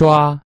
抓